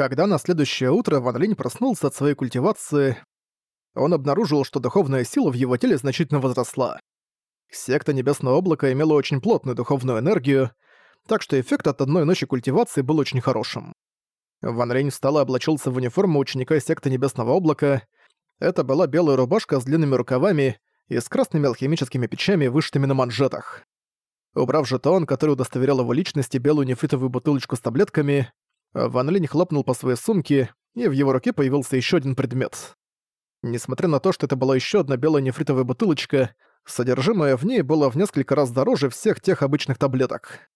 Когда на следующее утро Ван Линь проснулся от своей культивации, он обнаружил, что духовная сила в его теле значительно возросла. Секта Небесного Облака имела очень плотную духовную энергию, так что эффект от одной ночи культивации был очень хорошим. Ван Линь встал и облачился в униформу ученика секты Небесного Облака. Это была белая рубашка с длинными рукавами и с красными алхимическими печами, вышитыми на манжетах. Убрав жетон, который удостоверял его личности, белую нефритовую бутылочку с таблетками, Ван Линь хлопнул по своей сумке, и в его руке появился еще один предмет. Несмотря на то, что это была еще одна белая нефритовая бутылочка, содержимое в ней было в несколько раз дороже всех тех обычных таблеток.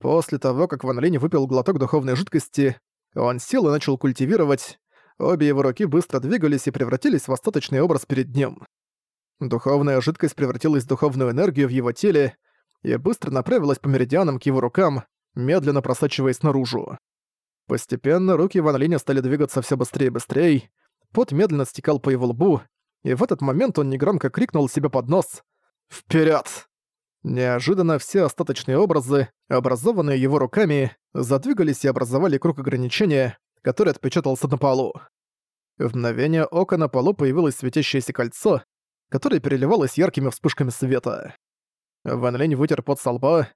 После того, как Ван Линь выпил глоток духовной жидкости, он сел и начал культивировать. Обе его руки быстро двигались и превратились в остаточный образ перед ним. Духовная жидкость превратилась в духовную энергию в его теле и быстро направилась по меридианам к его рукам, медленно просачиваясь наружу. Постепенно руки Ван Линя стали двигаться все быстрее и быстрее, пот медленно стекал по его лбу, и в этот момент он негромко крикнул себе под нос «Вперёд!». Неожиданно все остаточные образы, образованные его руками, задвигались и образовали круг ограничения, который отпечатался на полу. В мгновение ока на полу появилось светящееся кольцо, которое переливалось яркими вспышками света. Ван Линь вытер пот со лба.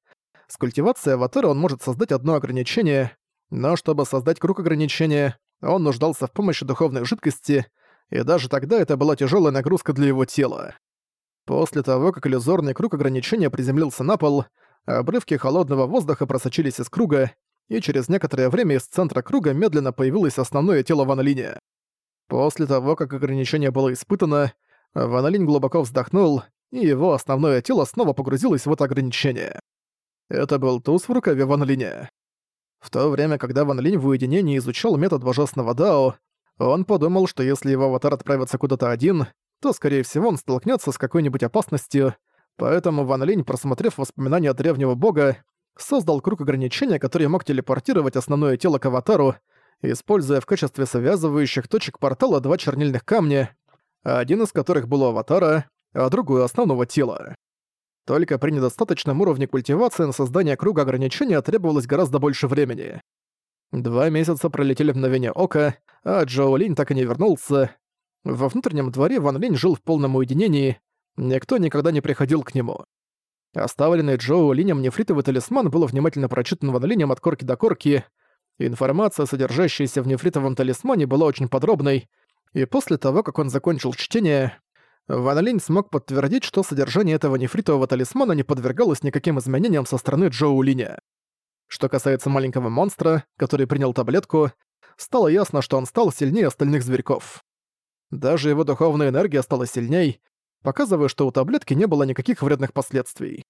С культивацией аватара он может создать одно ограничение, но чтобы создать круг ограничения, он нуждался в помощи духовной жидкости, и даже тогда это была тяжелая нагрузка для его тела. После того, как иллюзорный круг ограничения приземлился на пол, обрывки холодного воздуха просочились из круга, и через некоторое время из центра круга медленно появилось основное тело Ван. После того, как ограничение было испытано, Ван глубоко вздохнул, и его основное тело снова погрузилось в это ограничение. Это был туз в рукаве Ван. В то время, когда Ван Линь в уединении изучал метод божественного Дао, он подумал, что если его аватар отправится куда-то один, то, скорее всего, он столкнется с какой-нибудь опасностью, поэтому Ван Линь, просмотрев воспоминания древнего бога, создал круг ограничения, который мог телепортировать основное тело к аватару, используя в качестве связывающих точек портала два чернильных камня, один из которых был у аватара, а другой — основного тела. Только при недостаточном уровне культивации на создание круга ограничения требовалось гораздо больше времени. Два месяца пролетели в мгновение ока, а Джоу Линь так и не вернулся. Во внутреннем дворе Ван Линь жил в полном уединении, никто никогда не приходил к нему. Оставленный Джоу Линем нефритовый талисман был внимательно прочитан Ван Линем от корки до корки. Информация, содержащаяся в нефритовом талисмане, была очень подробной, и после того, как он закончил чтение, Ван Линь смог подтвердить, что содержание этого нефритового талисмана не подвергалось никаким изменениям со стороны Джоу Линя. Что касается маленького монстра, который принял таблетку, стало ясно, что он стал сильнее остальных зверьков. Даже его духовная энергия стала сильней, показывая, что у таблетки не было никаких вредных последствий.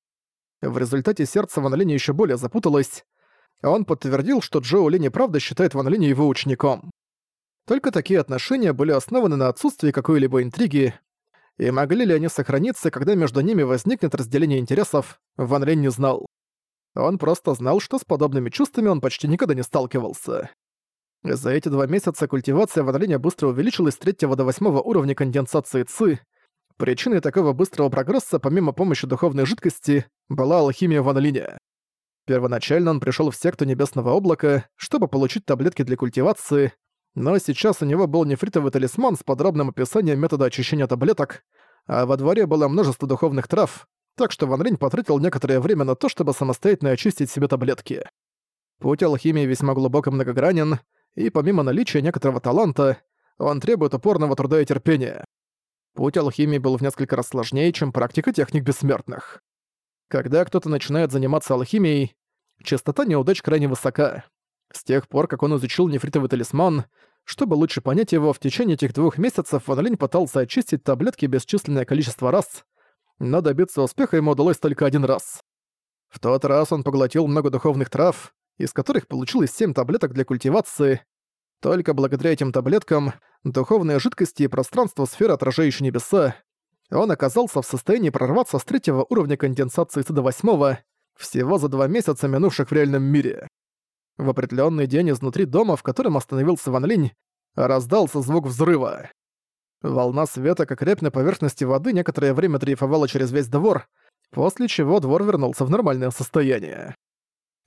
В результате сердце Ван Линя ещё более запуталось, он подтвердил, что Джоу Линь правда считает Ван Линя его учеником. Только такие отношения были основаны на отсутствии какой-либо интриги, и могли ли они сохраниться, когда между ними возникнет разделение интересов, Ван Линь не знал. Он просто знал, что с подобными чувствами он почти никогда не сталкивался. За эти два месяца культивация Ван Линя быстро увеличилась с третьего до восьмого уровня конденсации ЦИ. Причиной такого быстрого прогресса, помимо помощи духовной жидкости, была алхимия Ван Линя. Первоначально он пришел в секту Небесного Облака, чтобы получить таблетки для культивации, но сейчас у него был нефритовый талисман с подробным описанием метода очищения таблеток, а во дворе было множество духовных трав, так что Ван Линь потратил некоторое время на то, чтобы самостоятельно очистить себе таблетки. Путь алхимии весьма глубоко многогранен, и помимо наличия некоторого таланта, он требует упорного труда и терпения. Путь алхимии был в несколько раз сложнее, чем практика техник бессмертных. Когда кто-то начинает заниматься алхимией, частота неудач крайне высока. С тех пор, как он изучил нефритовый талисман, чтобы лучше понять его, в течение этих двух месяцев Ван Линь пытался очистить таблетки бесчисленное количество раз, но добиться успеха ему удалось только один раз. В тот раз он поглотил много духовных трав, из которых получилось семь таблеток для культивации. Только благодаря этим таблеткам, духовные жидкости и пространство сферы, отражающие небеса, он оказался в состоянии прорваться с третьего уровня конденсации до восьмого, всего за два месяца, минувших в реальном мире. В определенный день изнутри дома, в котором остановился Ван Линь, раздался звук взрыва. Волна света, как рябь на поверхности воды, некоторое время дрейфовала через весь двор, после чего двор вернулся в нормальное состояние.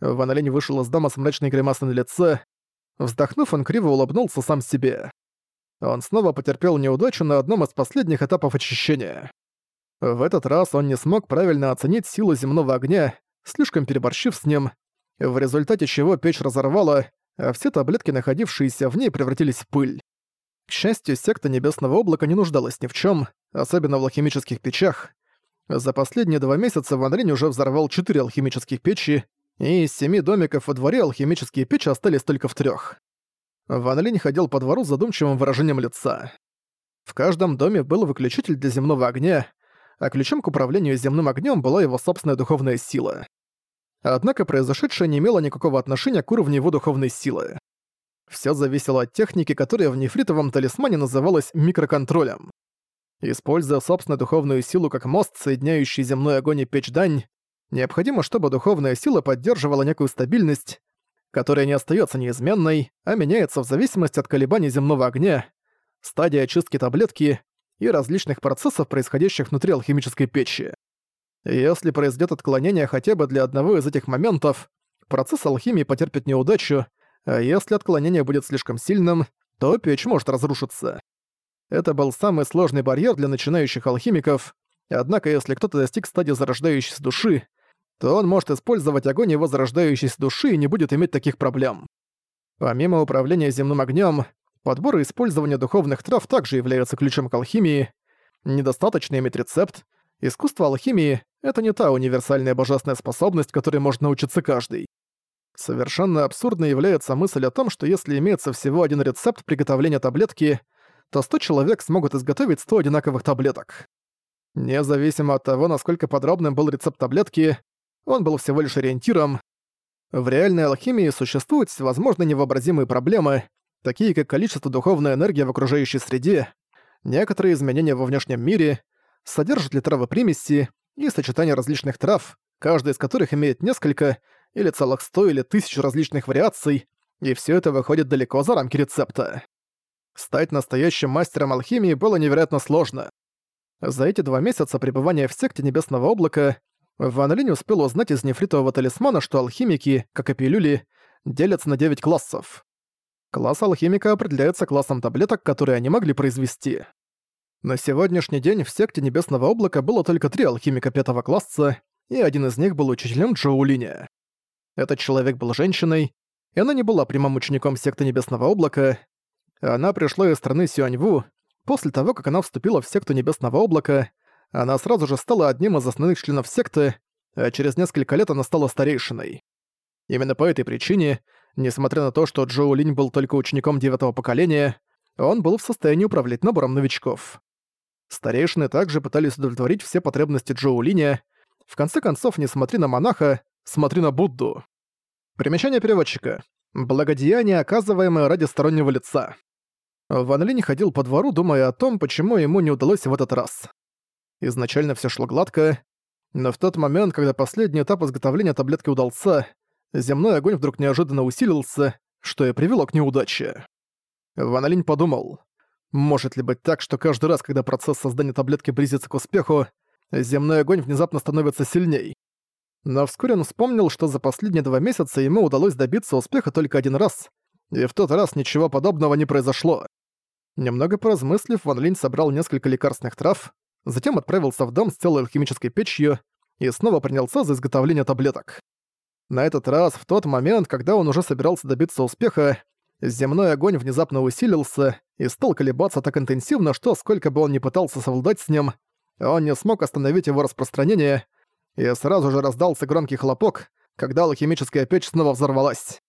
Ван Линь вышел из дома с мрачной гримасой на лице. Вздохнув, он криво улыбнулся сам себе. Он снова потерпел неудачу на одном из последних этапов очищения. В этот раз он не смог правильно оценить силу земного огня, слишком переборщив с ним, в результате чего печь разорвала, а все таблетки, находившиеся в ней, превратились в пыль. К счастью, секта Небесного Облака не нуждалась ни в чем, особенно в алхимических печах. За последние два месяца Ван Линь уже взорвал четыре алхимических печи, и из семи домиков во дворе алхимические печи остались только в трех. Ван Линь ходил по двору с задумчивым выражением лица. В каждом доме был выключатель для земного огня, а ключом к управлению земным огнем была его собственная духовная сила. Однако произошедшее не имело никакого отношения к уровню его духовной силы. Все зависело от техники, которая в нефритовом талисмане называлась микроконтролем. Используя собственную духовную силу как мост, соединяющий земной огонь и печь дань, необходимо, чтобы духовная сила поддерживала некую стабильность, которая не остается неизменной, а меняется в зависимости от колебаний земного огня, стадии очистки таблетки и различных процессов, происходящих внутри алхимической печи. Если произойдет отклонение хотя бы для одного из этих моментов, процесс алхимии потерпит неудачу, а если отклонение будет слишком сильным, то печь может разрушиться. Это был самый сложный барьер для начинающих алхимиков, однако если кто-то достиг стадии зарождающейся души, то он может использовать огонь его зарождающейся души и не будет иметь таких проблем. Помимо управления земным огнем, подбор и использование духовных трав также являются ключом к алхимии. Недостаточно иметь рецепт. Искусство алхимии — это не та универсальная божественная способность, которой может научиться каждый. Совершенно абсурдной является мысль о том, что если имеется всего один рецепт приготовления таблетки, то 100 человек смогут изготовить 100 одинаковых таблеток. Независимо от того, насколько подробным был рецепт таблетки, он был всего лишь ориентиром. В реальной алхимии существуют всевозможные невообразимые проблемы, такие как количество духовной энергии в окружающей среде, некоторые изменения во внешнем мире, содержат ли травы примеси и сочетание различных трав, каждая из которых имеет несколько или целых сто или тысячу различных вариаций, и все это выходит далеко за рамки рецепта. Стать настоящим мастером алхимии было невероятно сложно. За эти два месяца пребывания в секте Небесного Облака Ван Линь успел узнать из нефритового талисмана, что алхимики, как и пилюли, делятся на 9 классов. Класс алхимика определяется классом таблеток, которые они могли произвести. На сегодняшний день в секте Небесного Облака было только три алхимика пятого класса, и один из них был учителем Джоулиня. Этот человек был женщиной, и она не была прямым учеником секты Небесного Облака. Она пришла из страны Сюаньву. После того, как она вступила в секту Небесного Облака, она сразу же стала одним из основных членов секты, а через несколько лет она стала старейшиной. Именно по этой причине, несмотря на то, что Джоу Линь был только учеником девятого поколения, он был в состоянии управлять набором новичков. Старейшины также пытались удовлетворить все потребности Джоу Линя. В конце концов, не смотри на монаха, смотри на Будду. Примечание переводчика. Благодеяние, оказываемое ради стороннего лица. Ван Линь ходил по двору, думая о том, почему ему не удалось в этот раз. Изначально все шло гладко, но в тот момент, когда последний этап изготовления таблетки удался, земной огонь вдруг неожиданно усилился, что и привело к неудаче. Ван Линь подумал, может ли быть так, что каждый раз, когда процесс создания таблетки близится к успеху, земной огонь внезапно становится сильней? Но вскоре он вспомнил, что за последние два месяца ему удалось добиться успеха только один раз, и в тот раз ничего подобного не произошло. Немного поразмыслив, Ван Линь собрал несколько лекарственных трав, затем отправился в дом с целой алхимической печью и снова принялся за изготовление таблеток. На этот раз, в тот момент, когда он уже собирался добиться успеха, земной огонь внезапно усилился и стал колебаться так интенсивно, что сколько бы он ни пытался совладать с ним, он не смог остановить его распространение, и сразу же раздался громкий хлопок, когда алхимическая печь снова взорвалась.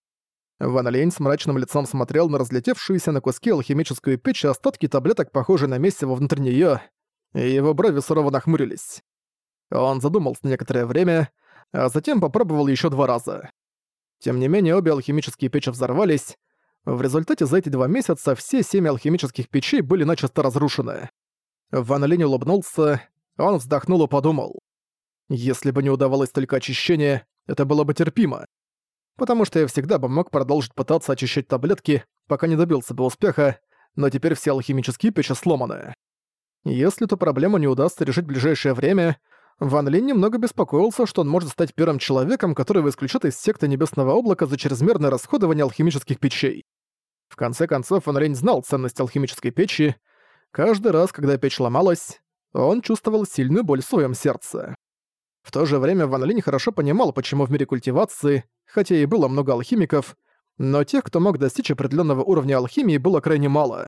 Ван Лень с мрачным лицом смотрел на разлетевшуюся на куски алхимическую печь и остатки таблеток, похожие на месиво внутри неё, и его брови сурово нахмурились. Он задумался некоторое время, а затем попробовал ещё два раза. Тем не менее, обе алхимические печи взорвались. В результате за эти два месяца все семь алхимических печей были начисто разрушены. Ван Линь улыбнулся, он вздохнул и подумал. Если бы не удавалось только очищение, это было бы терпимо. Потому что я всегда бы мог продолжить пытаться очищать таблетки, пока не добился бы успеха, но теперь все алхимические печи сломаны. Если эту проблему не удастся решить в ближайшее время, Ван Линь немного беспокоился, что он может стать первым человеком, которого исключат из секты Небесного Облака за чрезмерное расходование алхимических печей. Конце концов, Ван знал ценность алхимической печи. Каждый раз, когда печь ломалась, он чувствовал сильную боль в своем сердце. В то же время Ван Линь хорошо понимал, почему в мире культивации, хотя и было много алхимиков, но тех, кто мог достичь определенного уровня алхимии, было крайне мало.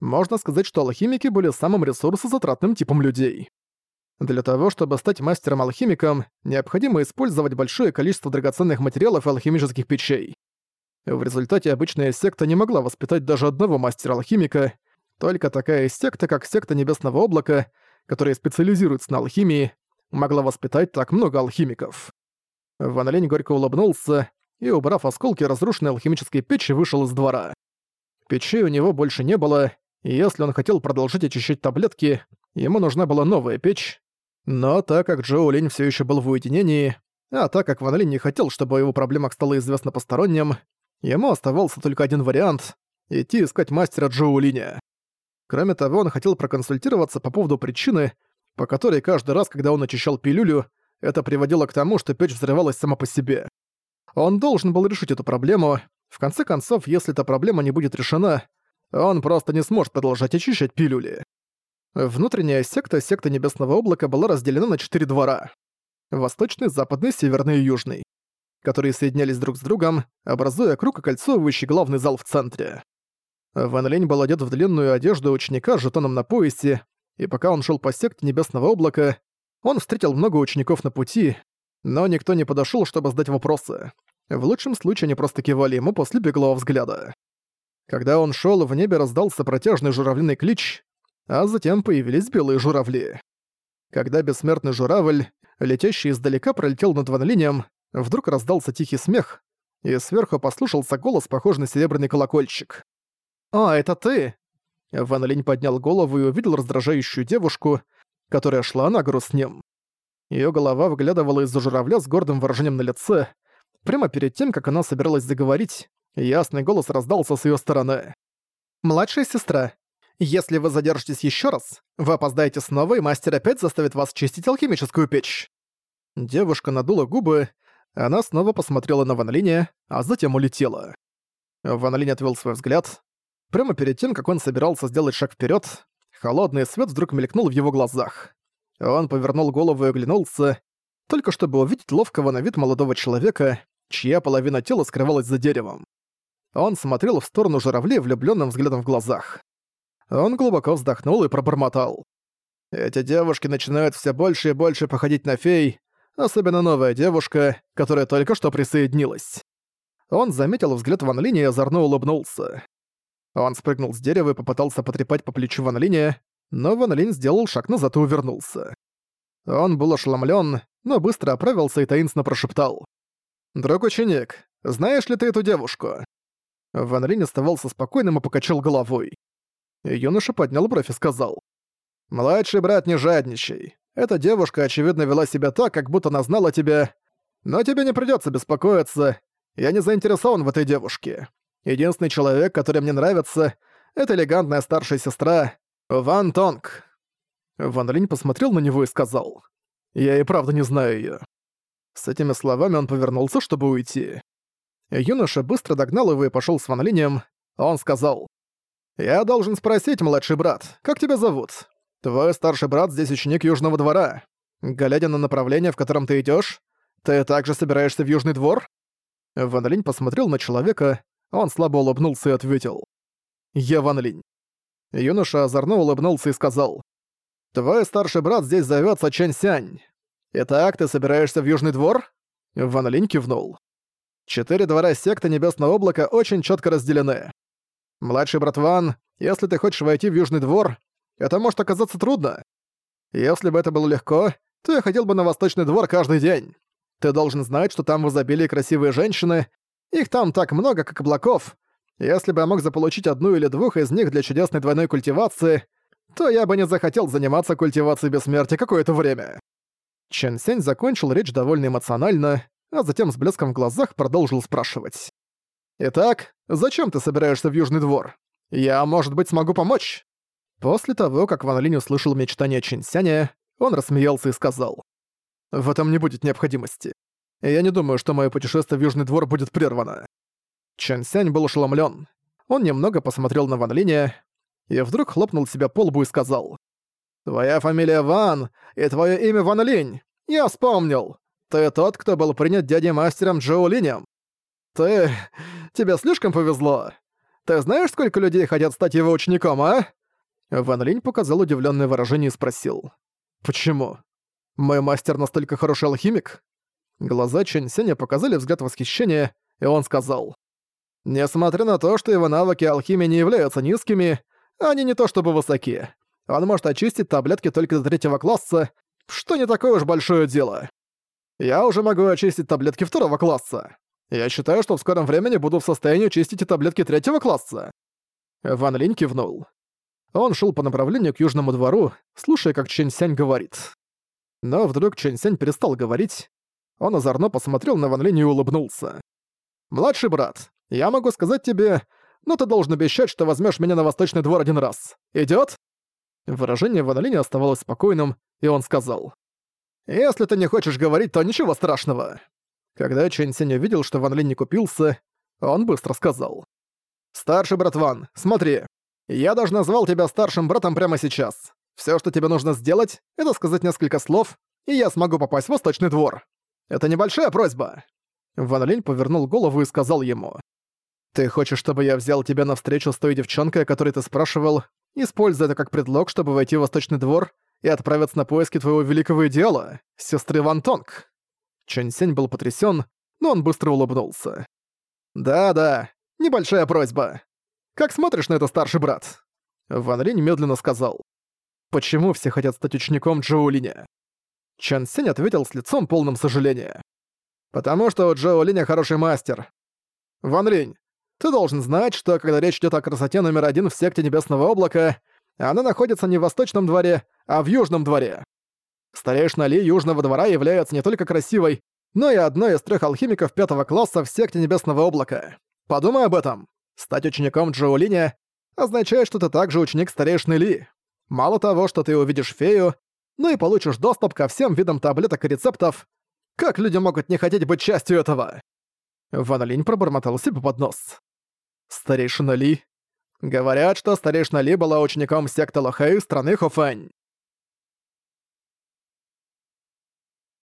Можно сказать, что алхимики были самым ресурсозатратным типом людей. Для того, чтобы стать мастером-алхимиком, необходимо использовать большое количество драгоценных материалов и алхимических печей. В результате обычная секта не могла воспитать даже одного мастера-алхимика, только такая секта, как секта Небесного Облака, которая специализируется на алхимии, могла воспитать так много алхимиков. Ван Лень горько улыбнулся и, убрав осколки разрушенной алхимической печи, вышел из двора. Печей у него больше не было, и если он хотел продолжить очищать таблетки, ему нужна была новая печь. Но так как Джоу Линь всё ещё был в уединении, а так как Ван Линь не хотел, чтобы о его проблемах стало известно посторонним, ему оставался только один вариант — идти искать мастера Джоу Линя. Кроме того, он хотел проконсультироваться по поводу причины, по которой каждый раз, когда он очищал пилюлю, это приводило к тому, что печь взрывалась сама по себе. Он должен был решить эту проблему. В конце концов, если эта проблема не будет решена, он просто не сможет продолжать очищать пилюли. Внутренняя секта, секта Небесного Облака, была разделена на четыре двора. Восточный, западный, северный и южный, которые соединялись друг с другом, образуя круг, окольцовывающий главный зал в центре. Ван Лень был одет в длинную одежду ученика с жетоном на поясе, и пока он шел по секте Небесного Облака, он встретил много учеников на пути, но никто не подошел, чтобы задать вопросы. В лучшем случае они просто кивали ему после беглого взгляда. Когда он шел, в небе раздался протяжный журавлиный клич, а затем появились белые журавли. Когда бессмертный журавль, летящий издалека, пролетел над Ван вдруг раздался тихий смех, и сверху послушался голос, похожий на серебряный колокольчик. «О, это ты!» Ван Линь поднял голову и увидел раздражающую девушку, которая шла на гору с ним. Её голова выглядывала из-за журавля с гордым выражением на лице. Прямо перед тем, как она собиралась заговорить, ясный голос раздался с её стороны. «Младшая сестра, если вы задержитесь ещё раз, вы опоздаете снова, и мастер опять заставит вас чистить алхимическую печь». Девушка надула губы, она снова посмотрела на Ван Линя, а затем улетела. Ван Линь отвёл свой взгляд. Прямо перед тем, как он собирался сделать шаг вперед, холодный свет вдруг мелькнул в его глазах. Он повернул голову и оглянулся, только чтобы увидеть ловкого на вид молодого человека, чья половина тела скрывалась за деревом. Он смотрел в сторону журавлей влюбленным взглядом в глазах. Он глубоко вздохнул и пробормотал. «Эти девушки начинают все больше и больше походить на фей, особенно новая девушка, которая только что присоединилась». Он заметил взгляд Ван Линя и озорно улыбнулся. Он спрыгнул с дерева и попытался потрепать по плечу Ван Линя, но Ван Линь сделал шаг назад и увернулся. Он был ошеломлен, но быстро оправился и таинственно прошептал. «Друг ученик, знаешь ли ты эту девушку?» Ван Линь оставался спокойным и покачал головой. Юноша поднял бровь и сказал. «Младший брат, не жадничай. Эта девушка, очевидно, вела себя так, как будто она знала тебя. Но тебе не придётся беспокоиться. Я не заинтересован в этой девушке. Единственный человек, который мне нравится, это элегантная старшая сестра Ван Тонг. Ван Линь посмотрел на него и сказал. Я и правда не знаю её. С этими словами он повернулся, чтобы уйти. Юноша быстро догнал его и пошёл с Ван Линем. Он сказал. «Я должен спросить, младший брат, как тебя зовут? Твой старший брат здесь ученик Южного двора. Глядя на направление, в котором ты идёшь, ты также собираешься в Южный двор?» Ван Линь посмотрел на человека, он слабо улыбнулся и ответил. «Я Ван Линь». Юноша озорно улыбнулся и сказал. «Твой старший брат здесь зовётся Чэнь Сянь. Итак, ты собираешься в Южный двор?» Ван Линь кивнул. Четыре двора секты Небесного Облака очень чётко разделены. Младший брат Ван, если ты хочешь войти в Южный двор, это может оказаться трудно. Если бы это было легко, то я ходил бы на Восточный двор каждый день. Ты должен знать, что там в изобилии красивые женщины, их там так много, как облаков. Если бы я мог заполучить одну или двух из них для чудесной двойной культивации, то я бы не захотел заниматься культивацией бессмертия какое-то время». Чен Сень закончил речь довольно эмоционально, а затем с блеском в глазах продолжил спрашивать. «Итак, зачем ты собираешься в Южный двор? Я, может быть, смогу помочь?» После того, как Ван Линь услышал мечтания Чин Сяня, он рассмеялся и сказал. «В этом не будет необходимости я не думаю, что мое путешествие в Южный двор будет прервано». Чэн Сянь был ошеломлен. он немного посмотрел на Ван Линя и вдруг хлопнул себя по лбу и сказал. «Твоя фамилия Ван, и твое имя Ван Линь. Я вспомнил. Ты тот, кто был принят дядей-мастером Джоу Линем. Ты... тебе слишком повезло. Ты знаешь, сколько людей хотят стать его учеником, а?» Ван Линь показал удивленное выражение и спросил. «Почему? Мой мастер настолько хороший алхимик?» Глаза Чэнь Сеня показали взгляд восхищения, и он сказал. «Несмотря на то, что его навыки алхимии не являются низкими, они не то чтобы высоки. Он может очистить таблетки только до третьего класса, что не такое уж большое дело. Я уже могу очистить таблетки второго класса. Я считаю, что в скором времени буду в состоянии очистить и таблетки третьего класса». Ван Линь кивнул. Он шел по направлению к Южному двору, слушая, как Чэнь Сянь говорит. Но вдруг Чэнь Сянь перестал говорить, он озорно посмотрел на Ван Линь и улыбнулся. «Младший брат, я могу сказать тебе, но ты должен обещать, что возьмешь меня на Восточный двор один раз. Идёт?» Выражение Ван Линя оставалось спокойным, и он сказал. «Если ты не хочешь говорить, то ничего страшного». Когда Чэнь Сень увидел, что Ван Линь не купился, он быстро сказал. «Старший брат Ван, смотри, я даже назвал тебя старшим братом прямо сейчас. Всё, что тебе нужно сделать, это сказать несколько слов, и я смогу попасть в Восточный двор. Это небольшая просьба». Ван Линь повернул голову и сказал ему. «Ты хочешь, чтобы я взял тебя на встречу с той девчонкой, о которой ты спрашивал, используя это как предлог, чтобы войти в Восточный двор и отправиться на поиски твоего великого идеала, сестры Ван Тонг?» Чэнь Сень был потрясен, но он быстро улыбнулся. «Да-да, небольшая просьба. Как смотришь на это, старший брат?» Ван Линь медленно сказал. «Почему все хотят стать учеником Джоу Линя?» Чан Сень ответил с лицом полным сожаления. «Потому что у Джоу Линя хороший мастер. Ван Линь, ты должен знать, что когда речь идет о красоте номер один в секте Небесного Облака, она находится не в Восточном дворе, а в Южном дворе. Старейшина Ли Южного двора является не только красивой, но и одной из трех алхимиков пятого класса в секте Небесного Облака. Подумай об этом. Стать учеником Джоу Линя означает, что ты также ученик старейшины Ли. Мало того, что ты увидишь фею, ну и получишь доступ ко всем видам таблеток и рецептов. Как люди могут не хотеть быть частью этого?» Ван Линь пробормотал себе под нос. «Старейшина Ли?» Говорят, что старейшина Ли была учеником секты Лохэй страны Хофэнь.